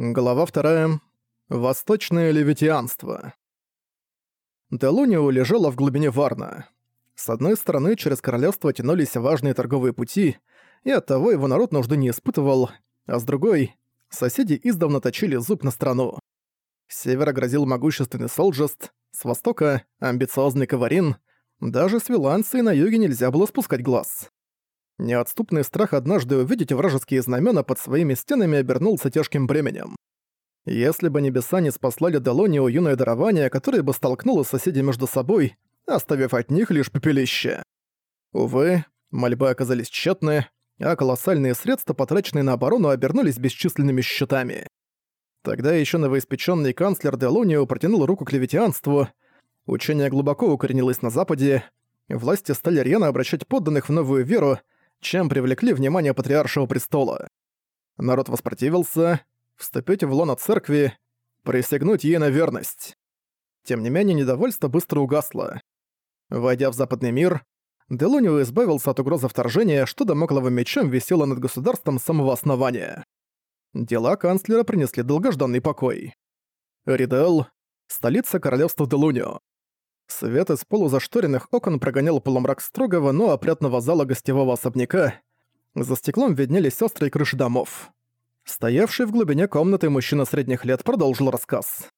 Глава вторая. Восточное левитианство. Делунио лежала в глубине Варна. С одной стороны, через королевство тянулись важные торговые пути, и оттого его народ нужды не испытывал, а с другой, соседи издавна точили зуб на страну. С севера грозил могущественный Солджест, с востока — амбициозный Каварин, даже с Виланцией на юге нельзя было спускать глаз. Неотступный страх однажды увидеть вражеские знамена под своими стенами обернулся тяжким бременем. Если бы небеса не спаслали Делонию юное дарование, которое бы столкнуло соседей между собой, оставив от них лишь пепелище. Увы, мольбы оказались тщетны, а колоссальные средства, потраченные на оборону, обернулись бесчисленными счетами. Тогда еще новоиспеченный канцлер Делонио протянул руку к левитианству, учение глубоко укоренилось на Западе, власти стали рьяно обращать подданных в новую веру, чем привлекли внимание патриаршего престола. Народ воспротивился, вступить в лоно церкви, присягнуть ей на верность. Тем не менее, недовольство быстро угасло. Войдя в западный мир, Делунио избавился от угрозы вторжения, что домокловым мечом висело над государством с самого основания. Дела канцлера принесли долгожданный покой. Ридел — столица королевства Делунио. Свет из полузашторенных окон прогонял полумрак строгого, но опрятного зала гостевого особняка. За стеклом виднелись острые крыши домов. Стоявший в глубине комнаты мужчина средних лет продолжил рассказ.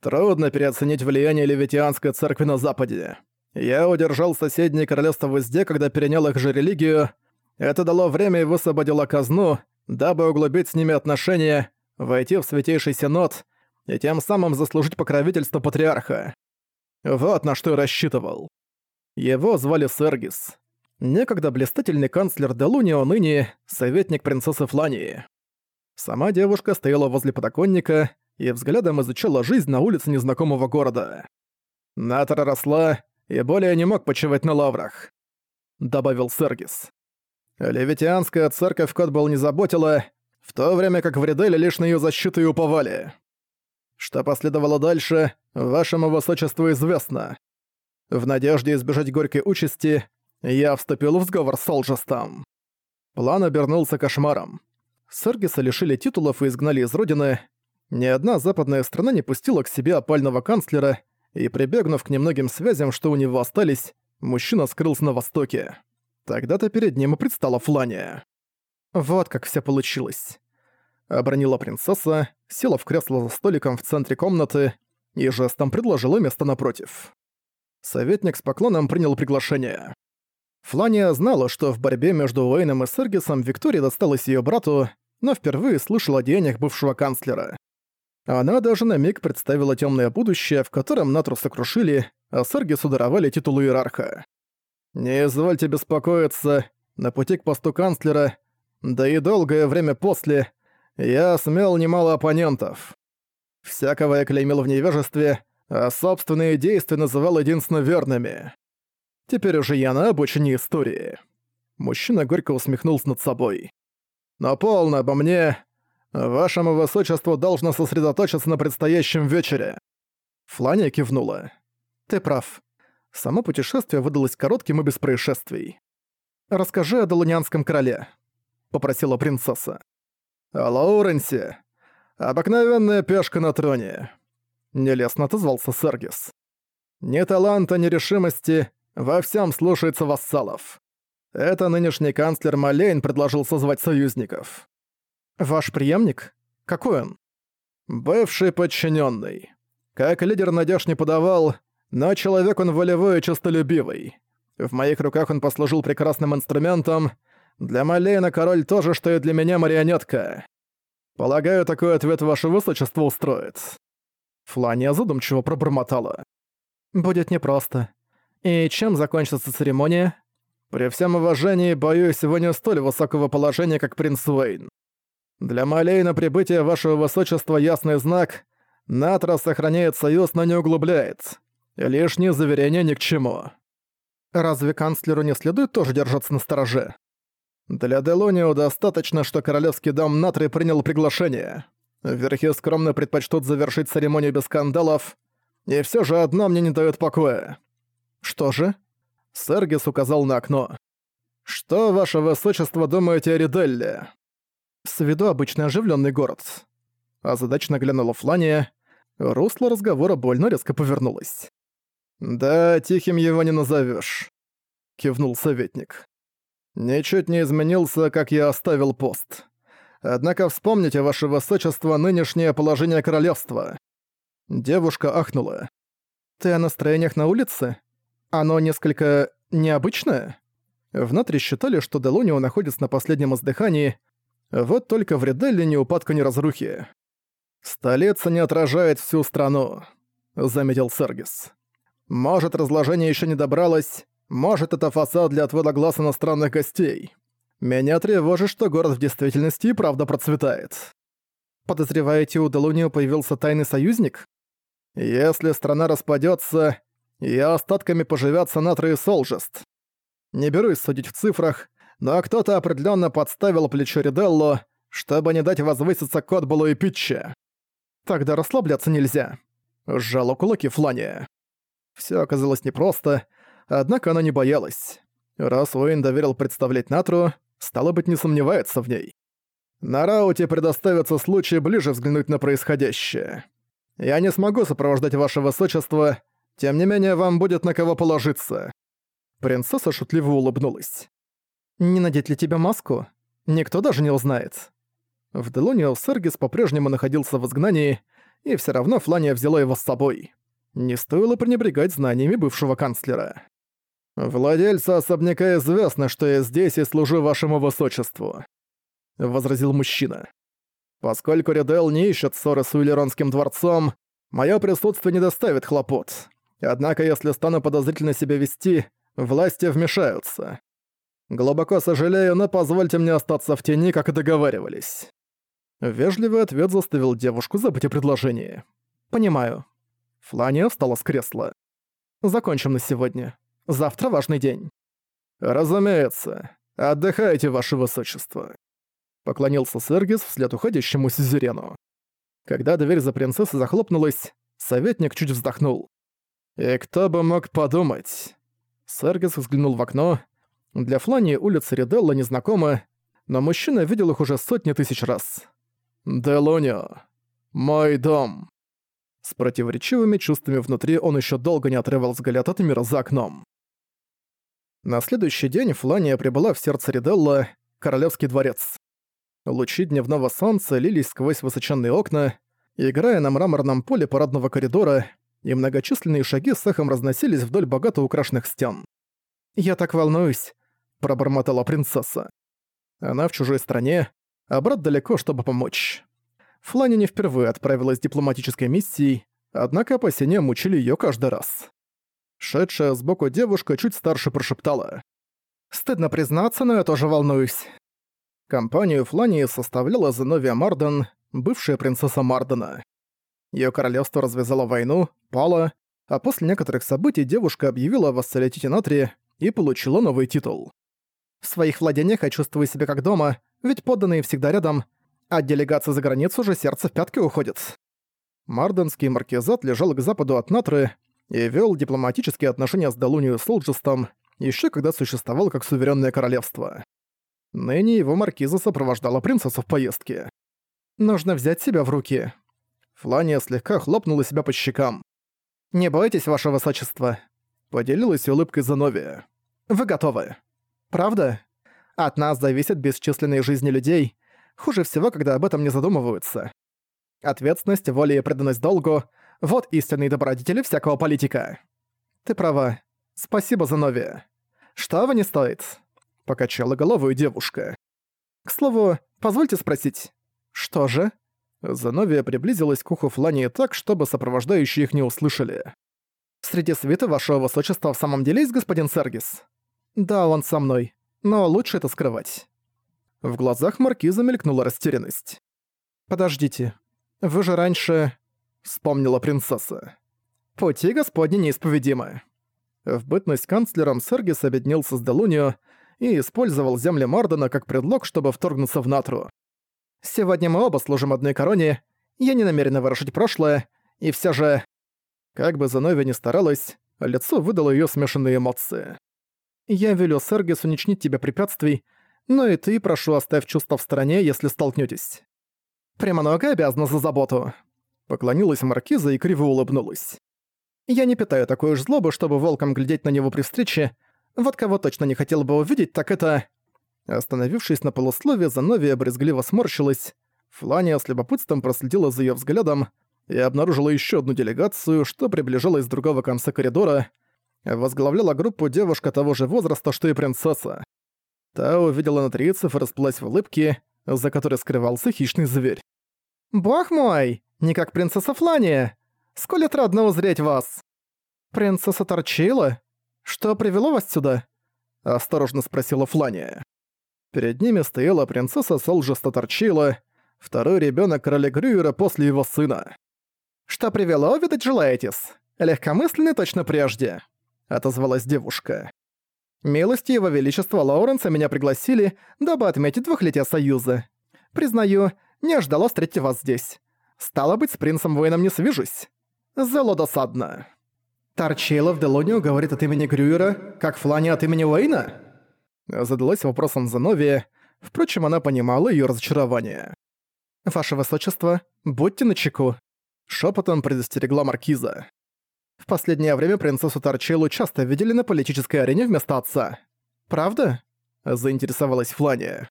«Трудно переоценить влияние Левитианской церкви на Западе. Я удержал соседние королевства в узде, когда перенял их же религию. Это дало время и высвободило казну, дабы углубить с ними отношения, войти в Святейший Синод и тем самым заслужить покровительство Патриарха. Вот на что я рассчитывал. Его звали Сергис. Некогда блистательный канцлер Делунио, ныне советник принцессы Флании. Сама девушка стояла возле подоконника и взглядом изучала жизнь на улице незнакомого города. Натора росла и более не мог почивать на лаврах, добавил Сергис. Левитианская церковь Котбол не заботила, в то время как в Риделе лишь на её защиту и уповали. Что последовало дальше, вашему высочеству известно. В надежде избежать горькой участи, я вступил в сговор с Олжестом. План обернулся кошмаром. Сергиса лишили титулов и изгнали из родины. Ни одна западная страна не пустила к себе опального канцлера, и прибегнув к немногим связям, что у него остались, мужчина скрылся на востоке. Тогда-то перед ним и предстала Флания. Вот как все получилось. Обронила принцесса, села в кресло за столиком в центре комнаты и жестом предложила место напротив. Советник с поклоном принял приглашение. Флания знала, что в борьбе между Уэйном и Сергисом Виктория досталась ее брату, но впервые слышала о деяниях бывшего канцлера. Она даже на миг представила темное будущее, в котором Натру сокрушили, а Сергису даровали титул иерарха. «Не извольте беспокоиться, на пути к посту канцлера, да и долгое время после, я смел немало оппонентов. Всякого я клеймил в невежестве, а собственные действия называл единственно верными. Теперь уже я на обочине истории. Мужчина горько усмехнулся над собой. Но полно обо мне. Вашему высочеству должно сосредоточиться на предстоящем вечере. Флания кивнула. Ты прав. Само путешествие выдалось коротким и без происшествий. «Расскажи о Долунианском короле», — попросила принцесса. «О. Обыкновенная пешка на троне», — нелестно отозвался Сергис. «Ни таланта, ни решимости, во всем слушается вассалов. Это нынешний канцлер Малейн предложил созвать союзников». «Ваш преемник? Какой он?» «Бывший подчиненный. Как лидер надежд не подавал, но человек он волевой и честолюбивый. В моих руках он послужил прекрасным инструментом, для Малейна король тоже, что и для меня марионетка. Полагаю, такой ответ ваше высочество устроит». Флания задумчиво пробормотала. «Будет непросто. И чем закончится церемония?» «При всем уважении, боюсь, вы не столь высокого положения, как принц Уэйн. Для Малейна прибытие вашего высочества ясный знак. Натра сохраняет союз, но не углубляет. Лишние заверения ни к чему. Разве канцлеру не следует тоже держаться на стороже? Для Делонио достаточно, что королевский дом Натри принял приглашение. Верхи скромно предпочтут завершить церемонию без скандалов, и все же одно мне не дает покоя. Что же? Сергис указал на окно. Что, ваше высочество, думаете о Риделле? С виду обычный оживленный город. озадачно глянула Флания. Русло разговора больно резко повернулось. «Да, тихим его не назовешь, кивнул советник. «Ничуть не изменился, как я оставил пост. Однако вспомните, ваше высочество, нынешнее положение королевства». Девушка ахнула. «Ты о настроениях на улице? Оно несколько необычное?» Внутри считали, что Делунио находится на последнем издыхании, вот только в Ределле ни упадка, ни разрухи. «Столица не отражает всю страну», — заметил Сергис. «Может, разложение еще не добралось, может, это фасад для отвода глаз иностранных гостей. Меня тревожит, что город в действительности и правда процветает. Подозреваете, у Делунио появился тайный союзник? Если страна распадется, и остатками поживят Санатра и Солжест. Не берусь судить в цифрах, но кто-то определенно подставил плечо Риделло, чтобы не дать возвыситься Котбулу и Питче. Тогда расслабляться нельзя. Сжала кулаки Флания. Все оказалось непросто, однако она не боялась. Раз Уэйн доверил представлять Натру, стало быть, не сомневается в ней. На Рауте предоставится случай ближе взглянуть на происходящее. Я не смогу сопровождать ваше высочество, тем не менее вам будет на кого положиться». Принцесса шутливо улыбнулась. «Не надеть ли тебе маску? Никто даже не узнает». В Делонио Сергис по-прежнему находился в изгнании, и все равно Флания взяла его с собой. Не стоило пренебрегать знаниями бывшего канцлера. «Владельцу особняка известно, что я здесь и служу вашему высочеству», — возразил мужчина. «Поскольку Редел не ищет ссоры с Уиллеронским дворцом, мое присутствие не доставит хлопот. Однако если стану подозрительно себя вести, власти вмешаются. Глубоко сожалею, но позвольте мне остаться в тени, как и договаривались». Вежливый ответ заставил девушку забыть о предложении. «Понимаю». Флания встала с кресла. «Закончим на сегодня. Завтра важный день». «Разумеется. Отдыхайте, ваше высочество». Поклонился Сергис вслед уходящему Сюзерену. Когда дверь за принцессой захлопнулась, советник чуть вздохнул. «И кто бы мог подумать?» Сергис взглянул в окно. Для Флани улица Риделла незнакома, но мужчина видел их уже сотни тысяч раз. «Делонио. Мой дом». С противоречивыми чувствами внутри он еще долго не отрывал взгляд от мира за окном. На следующий день Флания прибыла в сердце Риделла, королевский дворец. Лучи дневного солнца лились сквозь высоченные окна, играя на мраморном поле парадного коридора, и многочисленные шаги с эхом разносились вдоль богато украшенных стен. «Я так волнуюсь», — пробормотала принцесса. Она в чужой стране, а брат далеко, чтобы помочь. Флани не впервые отправилась дипломатической миссией, однако опасения мучили её каждый раз. Шедшая сбоку девушка чуть старше прошептала. «Стыдно признаться, но я тоже волнуюсь». Компанию Флании составляла Зеновия Марден, бывшая принцесса Мардена. Её королевство развязало войну, пало, а после некоторых событий девушка объявила о вассалитете Натри и получила новый титул. «В своих владениях я чувствую себя как дома, ведь подданные всегда рядом, а делегация за границу уже сердце в пятки уходит». Марденский маркизат лежал к западу от Натры, и вел дипломатические отношения с Далунью Солджестом, еще когда существовал как суверенное королевство. Ныне его маркиза сопровождала принцессу в поездке. «Нужно взять себя в руки». Флания слегка хлопнула себя по щекам. «Не бойтесь, ваше высочество», — поделилась улыбкой Зановия. «Вы готовы». «Правда? От нас зависят бесчисленные жизни людей. Хуже всего, когда об этом не задумываются. Ответственность, воля и преданность долгу вот истинные добродетели всякого политика. Ты права. Спасибо за нови. Вы не стоит? Покачала головой девушка. К слову, позвольте спросить. Что же? Зановия приблизилась к уху Флании так, чтобы сопровождающие их не услышали. «Среди свита вашего высочества в самом деле есть господин Сергис?» «Да, он со мной. Но лучше это скрывать». В глазах маркиза мелькнула растерянность. «Подождите. Вы же раньше...» вспомнила принцесса. «Пути Господни неисповедимы». В бытность канцлером Сергис объединился с Делунио и использовал земли Мордена как предлог, чтобы вторгнуться в Натру. «Сегодня мы оба служим одной короне, я не намерена ворошить прошлое, и все же...» Как бы Зановия ни старалась, лицо выдало ее смешанные эмоции. «Я велю Сергису не чинить тебе препятствий, но и ты, прошу, оставь чувства в стороне, если столкнётесь». «Премного обязана за заботу». Поклонилась Маркиза и криво улыбнулась. «Я не питаю такой уж злобы, чтобы волком глядеть на него при встрече. Вот кого точно не хотел бы увидеть, так это...» Остановившись на полусловие, Зановия брезгливо сморщилась. Флания с любопытством проследила за её взглядом и обнаружила ещё одну делегацию, что приближалась с другого конца коридора. Возглавляла группу девушка того же возраста, что и принцесса. Та увидела натрийцев и расплылась в улыбке, за которой скрывался хищный зверь. «Бог мой! Не как принцесса Флания! Сколь отрадно узреть вас!» «Принцесса Торчила? Что привело вас сюда?» — осторожно спросила Флания. Перед ними стояла принцесса Солжеста Торчила, второй ребенок короля Грюера после его сына. «Что привело, видать, желаетесь? Легкомысленный точно прежде», — отозвалась девушка. «Милости его величества Лоуренса меня пригласили, дабы отметить двухлетие союза. Признаю, не ожидала встретить вас здесь. Стало быть, с принцем-воином не свяжусь. Зело досадно». «Торчейла в Делонио говорит от имени Грюера, как Флани от имени Уэйна?» Задалась вопросом Зановия, впрочем, она понимала её разочарование. «Ваше высочество, будьте начеку», — шепотом предостерегла Маркиза. В последнее время принцессу Торчелу часто видели на политической арене вместо отца. «Правда?» – заинтересовалась Флания.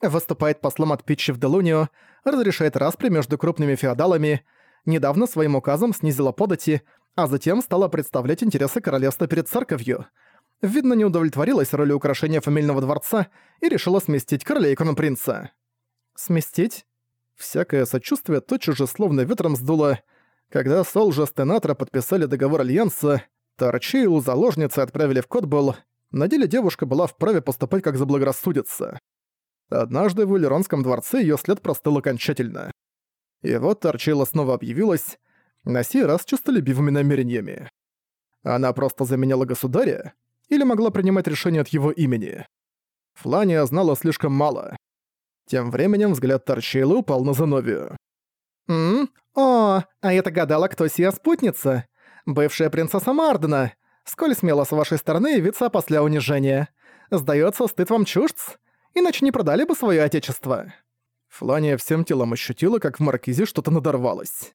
Выступает послом от Питчи в Делунио, разрешает распри между крупными феодалами, недавно своим указом снизила подати, а затем стала представлять интересы королевства перед церковью. Видно, не удовлетворилась роли украшения фамильного дворца и решила сместить короля и кронпринца. «Сместить?» Всякое сочувствие тотчас же словно ветром сдуло, когда Солжа с Тенатра подписали договор Альянса, Торчейлу заложницы отправили в Котбол, на деле девушка была вправе поступать как заблагорассудится. Однажды в Улеронском дворце её след простыл окончательно. И вот Торчейла снова объявилась, на сей раз честолюбивыми намерениями. Она просто заменяла государя или могла принимать решения от его имени? Флания знала слишком мало. Тем временем взгляд Торчейлы упал на Зановию. «М? О, а я-то гадала, кто сия спутница. Бывшая принцесса Мардена. Сколь смело с вашей стороны явиться после унижения. Сдается, стыд вам чуждц? Иначе не продали бы свое отечество». Флания всем телом ощутила, как в маркизе что-то надорвалось.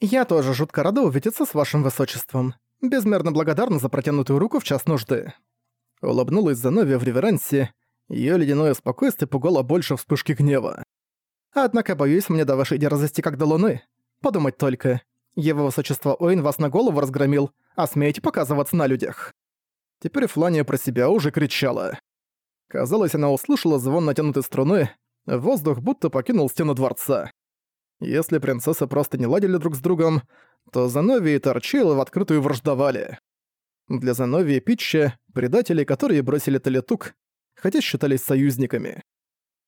«Я тоже жутко рада увидеться с вашим высочеством. Безмерно благодарна за протянутую руку в час нужды». Улыбнулась Зановия в реверансе. Её ледяное спокойствие пугало больше вспышки гнева. Однако, боюсь, мне до вашей дерзости как до луны. Подумать только. Его высочество Оин вас на голову разгромил, а смеете показываться на людях». Теперь Флания про себя уже кричала. Казалось, она услышала звон натянутой струны, воздух будто покинул стену дворца. Если принцессы просто не ладили друг с другом, то Занови и Торчейл в открытую враждовали. Для Занови и Питча — предатели, которые бросили Талитук, хотя считались союзниками.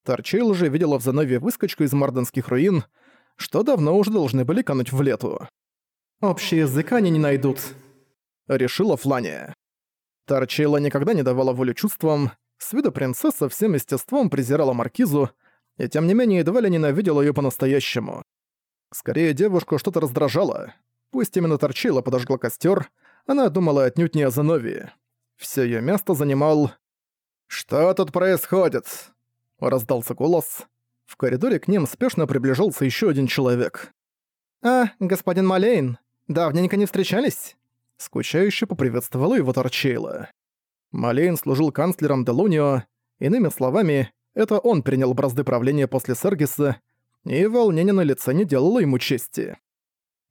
Торчейл же видела в Занове выскочку из марденских руин, что давно уже должны были кануть в лету. «Общий язык они не найдут», — решила Флания. Торчейла никогда не давала волю чувствам, с виду принцесса всем естеством презирала Маркизу, и тем не менее едва ли ненавидела её по-настоящему. Скорее, девушку что-то раздражало. Пусть именно Торчейла подожгла костёр, она думала отнюдь не о Зановии. Всё её место занимал... «Что тут происходит?» — раздался голос. В коридоре к ним спешно приближался еще один человек. «А, господин Малейн, давненько не встречались?» Скучающе поприветствовала его Торчейла. Малейн служил канцлером Делунио, иными словами, это он принял бразды правления после Сергиса, и волнение на лице не делало ему чести.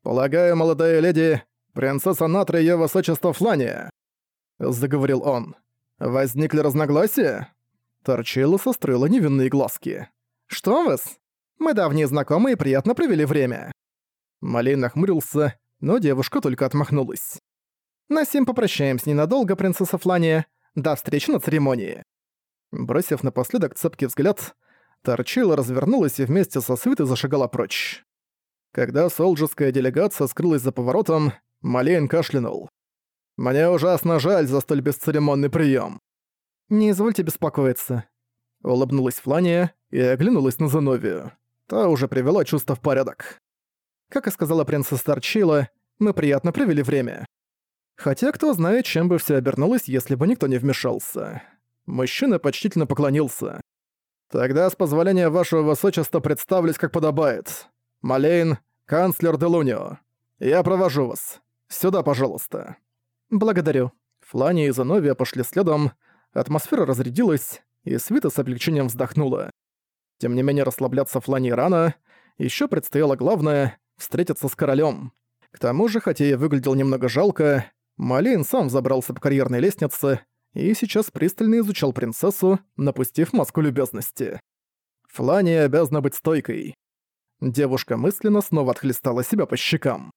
«Полагаю, молодая леди, принцесса Натра и высочество Флания», — заговорил он. «Возникли разногласия?» Торчейла состроила невинные глазки. «Что вас? Мы давние знакомые и приятно провели время». Малей нахмурился, но девушка только отмахнулась. «На сим попрощаемся ненадолго, принцесса Флания. До встречи на церемонии». Бросив напоследок цепкий взгляд, Торчейла развернулась и вместе со свитой зашагала прочь. Когда солджеская делегация скрылась за поворотом, Малейн кашлянул. «Мне ужасно жаль за столь бесцеремонный прием. «Не извольте беспокоиться», — улыбнулась Флания и оглянулась на Зановию. Та уже привела чувство в порядок. Как и сказала принцесса Торчила, мы приятно провели время. Хотя кто знает, чем бы все обернулось, если бы никто не вмешался. Мужчина почтительно поклонился. Тогда, с позволения вашего высочества, представлюсь как подобает. Малейн, канцлер Делунио. Я провожу вас. Сюда, пожалуйста. Благодарю. Флани и Зановия пошли следом, атмосфера разрядилась, и Свита с облегчением вздохнула. Тем не менее, расслабляться Флани рано, еще предстояло главное — встретиться с королем. К тому же, хотя и выглядел немного жалко, Малейн сам забрался по карьерной лестнице и сейчас пристально изучал принцессу, напустив маску любезности. Флани обязана быть стойкой. Девушка мысленно снова отхлестала себя по щекам.